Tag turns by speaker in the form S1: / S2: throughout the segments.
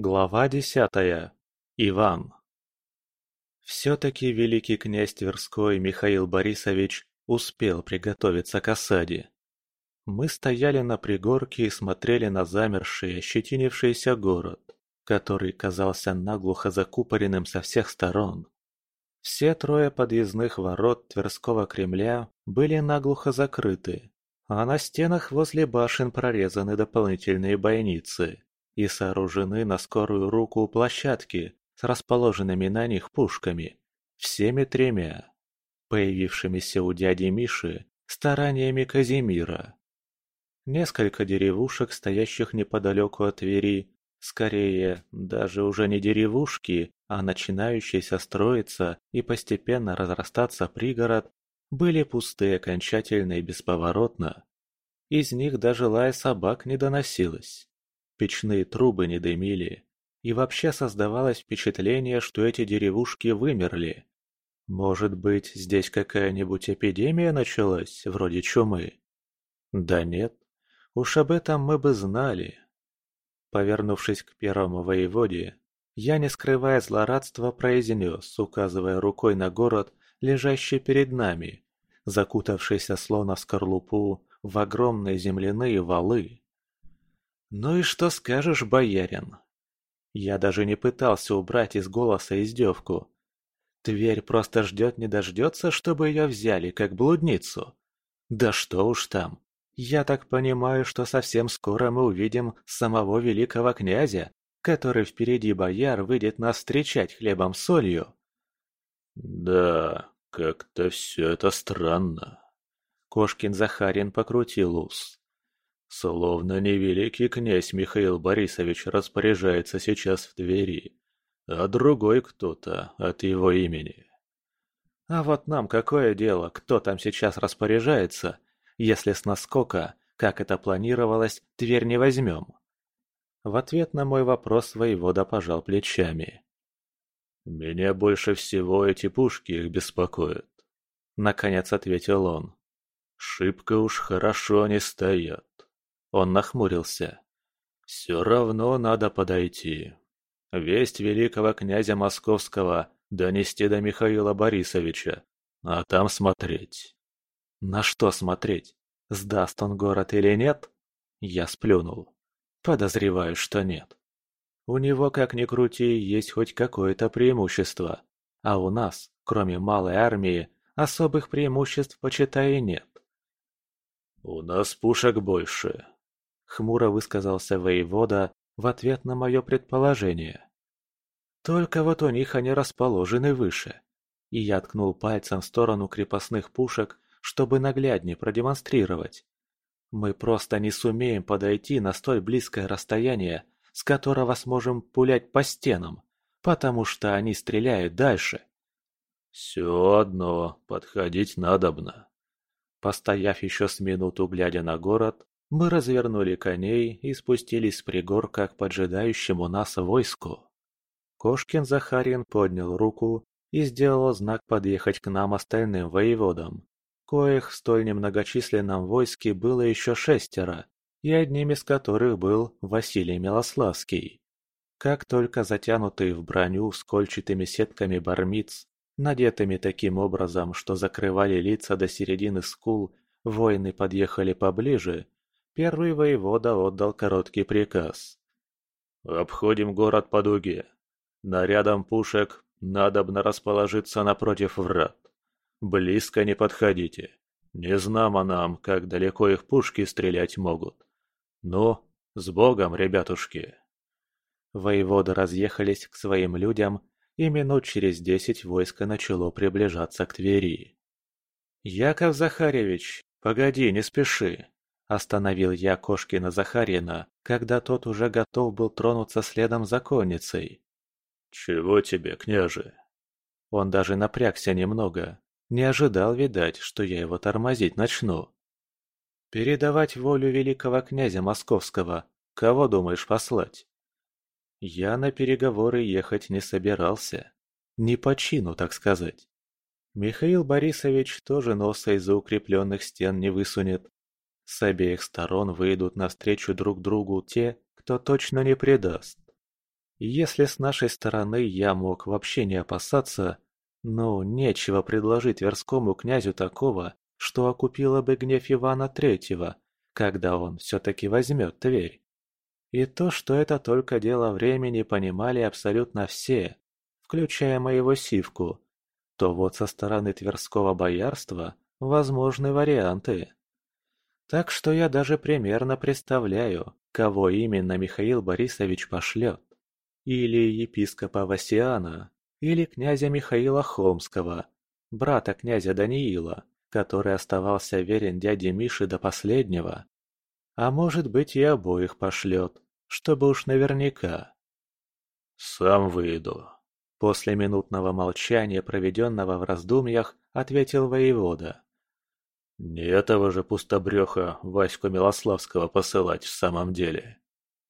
S1: Глава десятая. Иван. Все-таки великий князь Тверской Михаил Борисович успел приготовиться к осаде. Мы стояли на пригорке и смотрели на замерший, ощетинившийся город, который казался наглухо закупоренным со всех сторон. Все трое подъездных ворот Тверского Кремля были наглухо закрыты, а на стенах возле башен прорезаны дополнительные бойницы и сооружены на скорую руку площадки с расположенными на них пушками, всеми тремя, появившимися у дяди Миши стараниями Казимира. Несколько деревушек, стоящих неподалеку от Твери, скорее, даже уже не деревушки, а начинающийся строиться и постепенно разрастаться пригород, были пусты окончательно и бесповоротно. Из них даже лая собак не доносилось. Печные трубы не дымили. И вообще создавалось впечатление, что эти деревушки вымерли. Может быть, здесь какая-нибудь эпидемия началась, вроде чумы? Да нет, уж об этом мы бы знали. Повернувшись к первому воеводе, я, не скрывая злорадства, произнес, указывая рукой на город, лежащий перед нами, закутавшийся словно в скорлупу в огромные земляные валы. «Ну и что скажешь, боярин?» Я даже не пытался убрать из голоса издевку. Тверь просто ждет не дождется, чтобы ее взяли, как блудницу. Да что уж там. Я так понимаю, что совсем скоро мы увидим самого великого князя, который впереди бояр выйдет нас встречать хлебом-солью.
S2: Да, как-то все это странно.
S1: Кошкин Захарин покрутил ус.
S2: Словно не великий князь Михаил Борисович распоряжается сейчас в Твери, а другой кто-то от его имени.
S1: А вот нам какое дело, кто там сейчас распоряжается, если с наскока, как это планировалось, Тверь не возьмем? В ответ на мой вопрос воевода пожал плечами.
S2: «Меня больше всего эти пушки их беспокоят», — наконец ответил он. «Шибко уж хорошо они стоят. Он нахмурился. «Все равно надо подойти. Весть великого князя Московского донести до Михаила Борисовича, а там смотреть».
S1: «На что смотреть? Сдаст он город или нет?» Я сплюнул. Подозреваю, что нет. У него, как ни крути, есть хоть какое-то преимущество. А у нас, кроме малой армии, особых преимуществ, почитай, нет.
S2: «У нас пушек больше»,
S1: Хмуро высказался воевода в ответ на мое предположение. Только вот у них они расположены выше. И я ткнул пальцем в сторону крепостных пушек, чтобы нагляднее продемонстрировать. Мы просто не сумеем подойти на столь близкое расстояние, с которого сможем пулять по стенам, потому что они стреляют дальше.
S2: Все одно, подходить надобно.
S1: Постояв еще с минуту, глядя на город, мы развернули коней и спустились с пригорка к поджидающему нас войску. Кошкин Захарин поднял руку и сделал знак подъехать к нам остальным воеводам, коих в столь немногочисленном войске было еще шестеро, и одним из которых был Василий Милославский. Как только затянутые в броню с кольчатыми сетками бармиц, надетыми таким образом, что закрывали лица до середины скул, воины подъехали поближе, Первый воевода отдал короткий приказ.
S2: «Обходим город по дуге. Нарядом пушек надобно расположиться напротив врат. Близко не подходите. Не знамо нам, как далеко их пушки стрелять могут. Ну, с Богом, ребятушки!»
S1: Воеводы разъехались к своим людям, и минут через десять войско начало приближаться к Твери. «Яков Захаревич, погоди, не спеши!» Остановил я Кошкина Захарина, когда тот уже готов был тронуться следом за конницей.
S2: «Чего тебе, княже?»
S1: Он даже напрягся немного. Не ожидал, видать, что я его тормозить начну. «Передавать волю великого князя Московского. Кого думаешь послать?» Я на переговоры ехать не собирался. Не по чину, так сказать. Михаил Борисович тоже носа из-за укрепленных стен не высунет, с обеих сторон выйдут навстречу друг другу те, кто точно не предаст. Если с нашей стороны я мог вообще не опасаться, ну, нечего предложить Тверскому князю такого, что окупило бы гнев Ивана Третьего, когда он все-таки возьмет Тверь. И то, что это только дело времени, понимали абсолютно все, включая моего Сивку, то вот со стороны Тверского боярства возможны варианты. Так что я даже примерно представляю, кого именно Михаил Борисович пошлет. Или епископа Васиана, или князя Михаила Холмского, брата князя Даниила, который оставался верен дяде Мише до последнего. А может быть и обоих пошлет, чтобы уж наверняка.
S2: «Сам выйду», — после минутного молчания, проведенного в раздумьях, ответил воевода. «Не этого же пустобреха Ваську Милославского посылать в самом деле».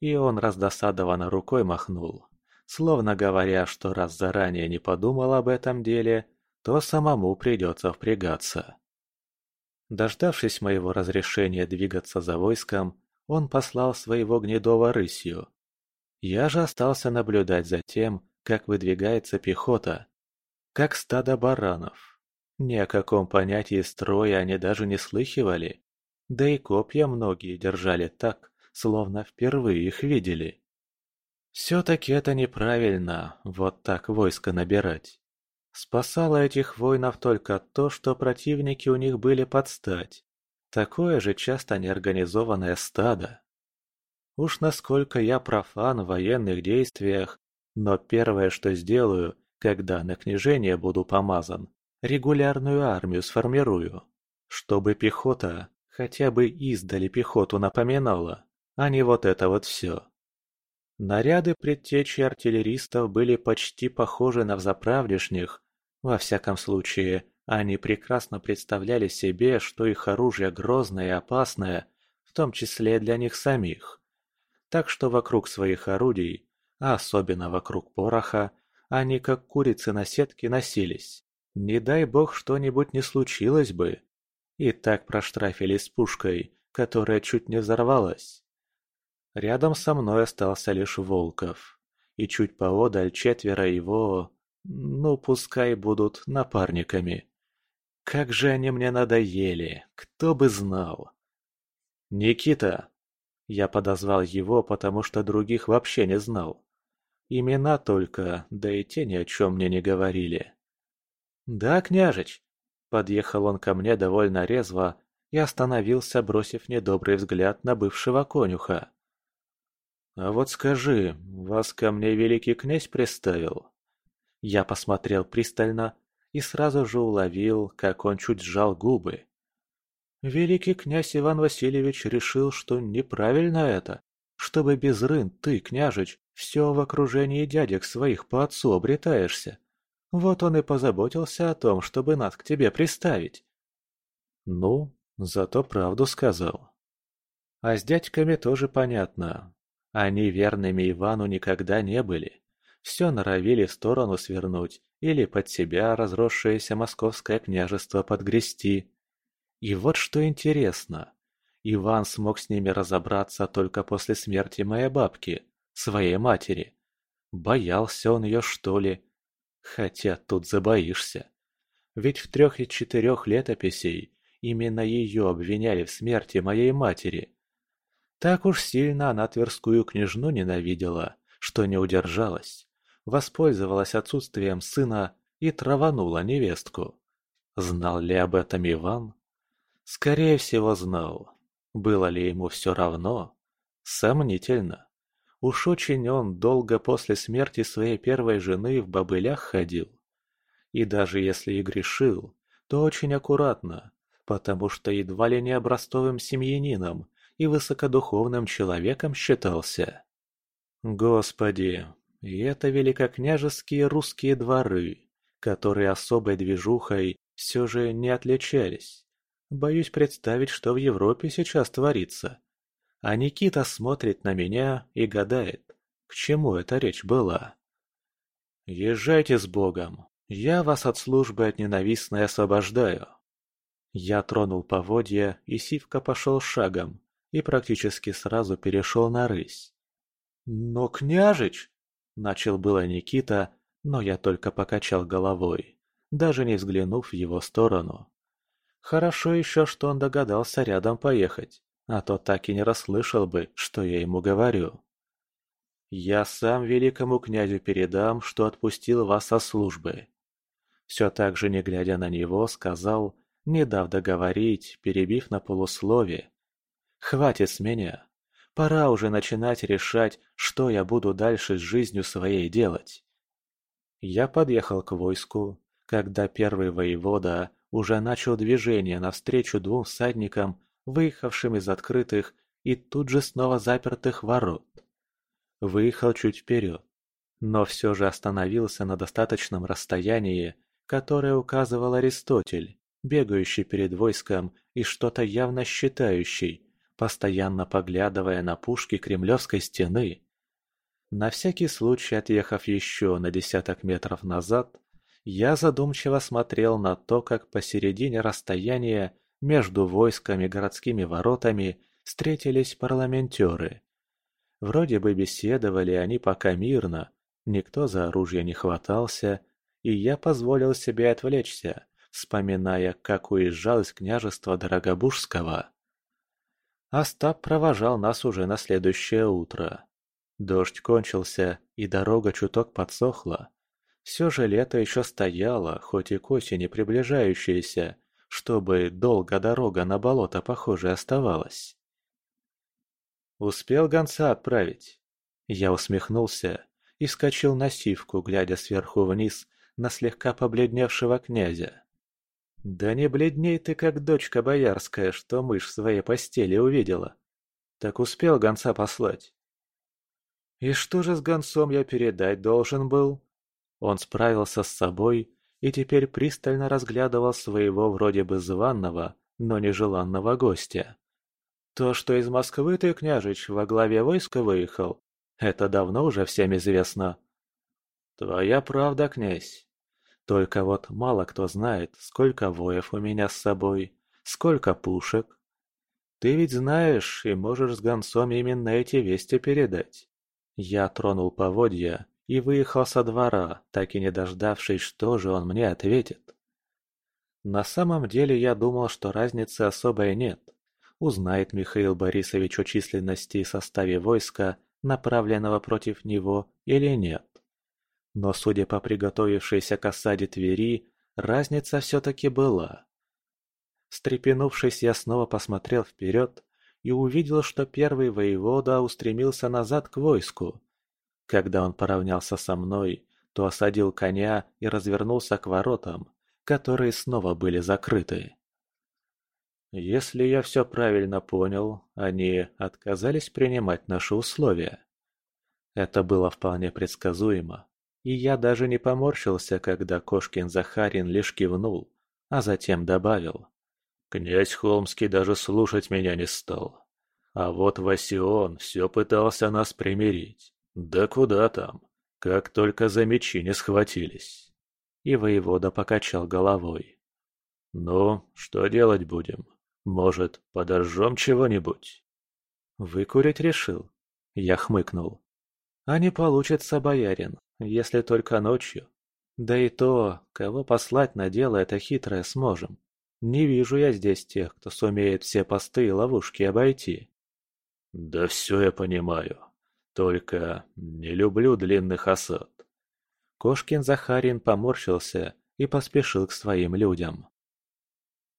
S1: И он раздосадованно рукой махнул, словно говоря, что раз заранее не подумал об этом деле, то самому придется впрягаться. Дождавшись моего разрешения двигаться за войском, он послал своего гнедого рысью. Я же остался наблюдать за тем, как выдвигается пехота, как стадо баранов. Ни о каком понятии строя они даже не слыхивали, да и копья многие держали так, словно впервые их видели. Все-таки это неправильно, вот так войско набирать. Спасало этих воинов только то, что противники у них были под стать. Такое же часто неорганизованное стадо. Уж насколько я профан в военных действиях, но первое, что сделаю, когда на княжение буду помазан, регулярную армию сформирую, чтобы пехота хотя бы издали пехоту напоминала, а не вот это вот все. Наряды предтечи артиллеристов были почти похожи на взаправдешних, во всяком случае, они прекрасно представляли себе, что их оружие грозное и опасное, в том числе для них самих. Так что вокруг своих орудий, а особенно вокруг пороха, они как курицы на сетке носились. Не дай бог что-нибудь не случилось бы. И так проштрафили с пушкой, которая чуть не взорвалась. Рядом со мной остался лишь Волков. И чуть поодаль четверо его ну, пускай будут напарниками. Как же они мне надоели, кто бы знал. «Никита!» Я подозвал его, потому что других вообще не знал. Имена только, да и те ни о чем мне не говорили. «Да, княжич!» Подъехал он ко мне довольно резво и остановился, бросив недобрый взгляд на бывшего конюха. «А вот скажи, вас ко мне великий князь приставил?» Я посмотрел пристально и сразу же уловил, как он чуть сжал губы. Великий князь Иван Васильевич решил, что неправильно это, чтобы без рын ты, княжич, все в окружении дядек своих по отцу обретаешься. Вот он и позаботился о том, чтобы нас к тебе приставить. Ну, зато правду сказал. А с дядьками тоже понятно. Они верными Ивану никогда не были все норовили в сторону свернуть или под себя разросшееся московское княжество подгрести. И вот что интересно. Иван смог с ними разобраться только после смерти моей бабки, своей матери. Боялся он ее, что ли? Хотя тут забоишься. Ведь в трех и четырех летописей именно ее обвиняли в смерти моей матери. Так уж сильно она Тверскую княжну ненавидела, что не удержалась воспользовалась отсутствием сына и траванула невестку. Знал ли об этом Иван? Скорее всего, знал. Было ли ему все равно? Сомнительно. Уж очень он долго после смерти своей первой жены в бобылях ходил. И даже если и грешил, то очень аккуратно, потому что едва ли не образцовым семьянином и высокодуховным человеком считался. Господи, и это великокняжеские русские дворы, которые особой движухой все же не отличались. Боюсь представить, что в Европе сейчас творится. А Никита смотрит на меня и гадает, к чему эта речь была. «Езжайте с Богом, я вас от службы от ненавистной освобождаю». Я тронул поводья, и Сивка пошел шагом и практически сразу перешел на рысь. «Но, княжич!» Начал было Никита, но я только покачал головой, даже не взглянув в его сторону. Хорошо еще, что он догадался рядом поехать, а то так и не расслышал бы, что я ему говорю. Я сам великому князю передам, что отпустил вас со службы. Все так же, не глядя на него, сказал, не дав договорить, перебив на полуслове. «Хватит с меня. Пора уже начинать решать, что я буду дальше с жизнью своей делать». Я подъехал к войску, когда первый воевода уже начал движение навстречу двум всадникам, выехавшим из открытых и тут же снова запертых ворот. Выехал чуть вперед, но все же остановился на достаточном расстоянии, которое указывал Аристотель, бегающий перед войском и что-то явно считающий, постоянно поглядывая на пушки кремлевской стены. На всякий случай отъехав еще на десяток метров назад, я задумчиво смотрел на то, как посередине расстояния между войсками и городскими воротами встретились парламентеры. Вроде бы беседовали они пока мирно, никто за оружие не хватался, и я позволил себе отвлечься, вспоминая, как уезжал из княжества Дорогобужского. Остап провожал нас уже на следующее утро. Дождь кончился, и дорога чуток подсохла. Все же лето еще стояло, хоть и к осени приближающееся, чтобы долго дорога на болото похоже оставалась. «Успел гонца отправить?» Я усмехнулся и вскочил на сивку, глядя сверху вниз на слегка побледневшего князя. «Да не бледней ты, как дочка боярская, что мышь в своей постели увидела. Так успел гонца послать?» «И что же с гонцом я передать должен был?» Он справился с собой и теперь пристально разглядывал своего вроде бы званного, но нежеланного гостя. То, что из Москвы ты, княжич, во главе войска выехал, это давно уже всем известно. Твоя правда, князь. Только вот мало кто знает, сколько воев у меня с собой, сколько пушек. Ты ведь знаешь и можешь с гонцом именно эти вести передать. Я тронул поводья и выехал со двора, так и не дождавшись, что же он мне ответит. На самом деле я думал, что разницы особой нет. Узнает Михаил Борисович о численности и составе войска, направленного против него, или нет. Но, судя по приготовившейся к осаде Твери, разница все-таки была. Стрепенувшись, я снова посмотрел вперед и увидел, что первый воевода устремился назад к войску, когда он поравнялся со мной, то осадил коня и развернулся к воротам, которые снова были закрыты. Если я все правильно понял, они отказались принимать наши условия. Это было вполне предсказуемо, и я даже не поморщился, когда Кошкин Захарин лишь кивнул, а затем добавил. Князь Холмский даже слушать меня не стал. А вот Васион все пытался нас примирить. Да куда там, как только за мечи не схватились. И воевода покачал головой. Ну, что делать будем? Может, подожжем чего-нибудь? Выкурить решил. Я хмыкнул. А не получится, боярин, если только ночью. Да и то, кого послать на дело это хитрое сможем. Не вижу я здесь тех, кто сумеет все посты и ловушки обойти. Да все я понимаю. Только не люблю длинных осад. Кошкин Захарин поморщился и поспешил к своим людям.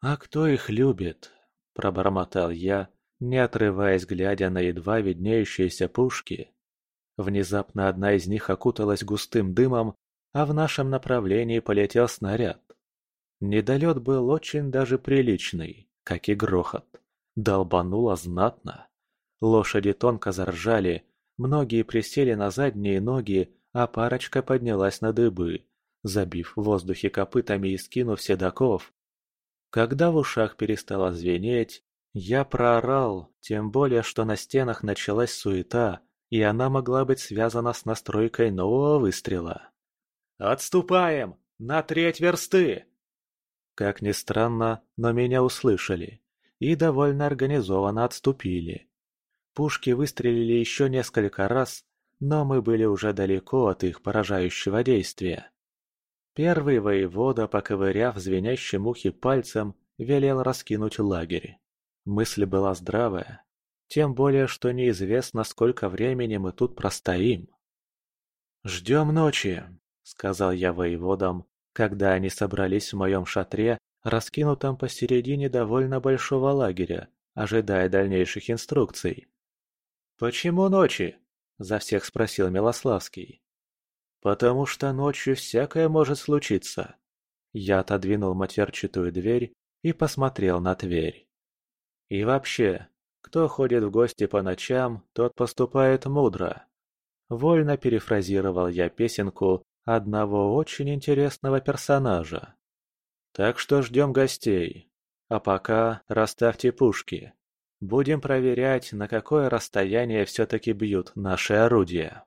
S1: «А кто их любит?» – пробормотал я, не отрываясь, глядя на едва виднеющиеся пушки. Внезапно одна из них окуталась густым дымом, а в нашем направлении полетел снаряд. Недолет был очень даже приличный, как и грохот. Долбануло знатно. Лошади тонко заржали, Многие присели на задние ноги, а парочка поднялась на дыбы, забив в воздухе копытами и скинув седаков. Когда в ушах перестало звенеть, я проорал, тем более, что на стенах началась суета, и она могла быть связана с настройкой нового выстрела. «Отступаем! На треть версты!» Как ни странно, но меня услышали и довольно организованно отступили. Пушки выстрелили еще несколько раз, но мы были уже далеко от их поражающего действия. Первый воевода, поковыряв звенящим ухе пальцем, велел раскинуть лагерь. Мысль была здравая, тем более, что неизвестно, сколько времени мы тут простоим. «Ждем ночи», — сказал я воеводам, когда они собрались в моем шатре, раскинутом посередине довольно большого лагеря, ожидая дальнейших инструкций. «Почему ночи?» – за всех спросил Милославский. «Потому что ночью всякое может случиться». Я отодвинул матерчатую дверь и посмотрел на дверь. «И вообще, кто ходит в гости по ночам, тот поступает мудро». Вольно перефразировал я песенку одного очень интересного персонажа. Так что ждем гостей. А пока расставьте пушки. Будем проверять, на какое расстояние все-таки бьют наши орудия.